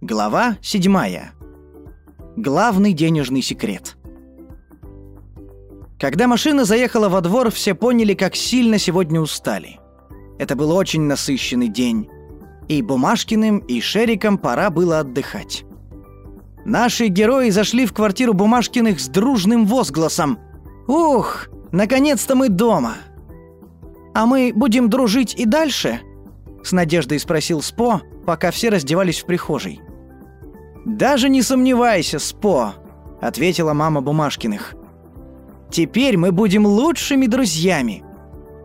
Глава 7. Главный денежный секрет. Когда машина заехала во двор, все поняли, как сильно сегодня устали. Это был очень насыщенный день. И Бумажкиным, и Шерикам пора было отдыхать. Наши герои зашли в квартиру Бумажкиных с дружным возгласом. «Ух, наконец-то мы дома!» «А мы будем дружить и дальше?» С надеждой спросил Спо, пока все раздевались в прихожей. «Даже не сомневайся, Спо», — ответила мама Бумажкиных. «Теперь мы будем лучшими друзьями.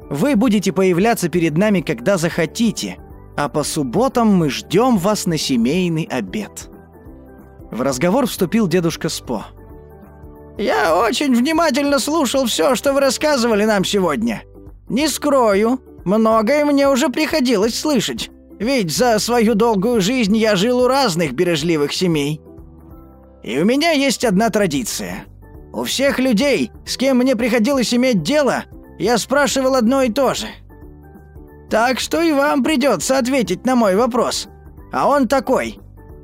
Вы будете появляться перед нами, когда захотите, а по субботам мы ждем вас на семейный обед». В разговор вступил дедушка Спо. «Я очень внимательно слушал все, что вы рассказывали нам сегодня. Не скрою, многое мне уже приходилось слышать. Ведь за свою долгую жизнь я жил у разных бережливых семей. И у меня есть одна традиция. У всех людей, с кем мне приходилось иметь дело, я спрашивал одно и то же. Так что и вам придется ответить на мой вопрос. А он такой.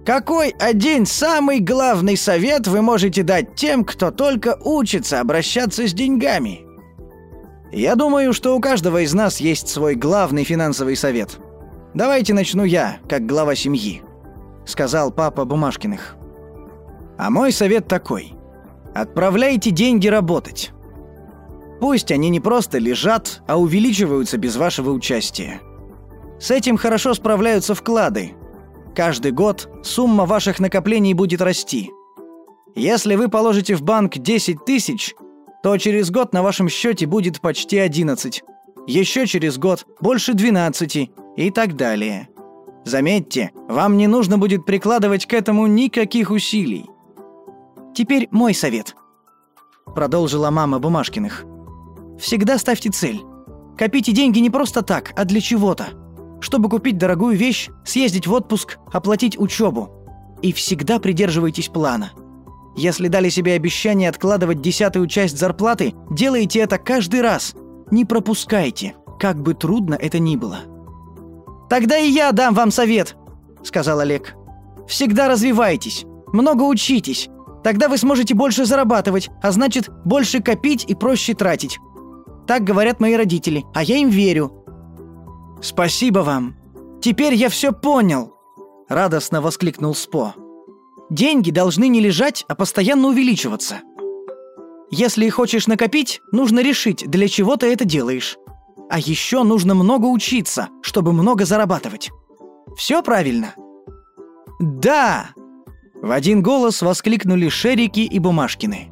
Какой один самый главный совет вы можете дать тем, кто только учится обращаться с деньгами? Я думаю, что у каждого из нас есть свой главный финансовый совет – Давайте начну я, как глава семьи», — сказал папа Бумажкиных. «А мой совет такой. Отправляйте деньги работать. Пусть они не просто лежат, а увеличиваются без вашего участия. С этим хорошо справляются вклады. Каждый год сумма ваших накоплений будет расти. Если вы положите в банк 10 тысяч, то через год на вашем счете будет почти 11. Еще через год больше 12 и так далее. Заметьте, вам не нужно будет прикладывать к этому никаких усилий. Теперь мой совет. Продолжила мама Бумажкиных. Всегда ставьте цель. Копите деньги не просто так, а для чего-то. Чтобы купить дорогую вещь, съездить в отпуск, оплатить учебу. И всегда придерживайтесь плана. Если дали себе обещание откладывать десятую часть зарплаты, делайте это каждый раз. Не пропускайте, как бы трудно это ни было. «Тогда и я дам вам совет», — сказал Олег. «Всегда развивайтесь, много учитесь. Тогда вы сможете больше зарабатывать, а значит, больше копить и проще тратить. Так говорят мои родители, а я им верю». «Спасибо вам. Теперь я все понял», — радостно воскликнул Спо. «Деньги должны не лежать, а постоянно увеличиваться. Если хочешь накопить, нужно решить, для чего ты это делаешь. А еще нужно много учиться, чтобы много зарабатывать. Все правильно? Да! В один голос воскликнули Шерики и Бумажкины.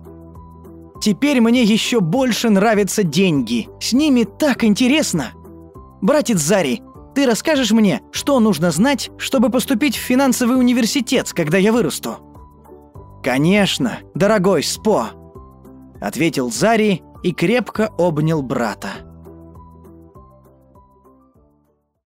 Теперь мне еще больше нравятся деньги. С ними так интересно. Братец Зари, ты расскажешь мне, что нужно знать, чтобы поступить в финансовый университет, когда я вырасту? Конечно, дорогой Спо, ответил Зари и крепко обнял брата.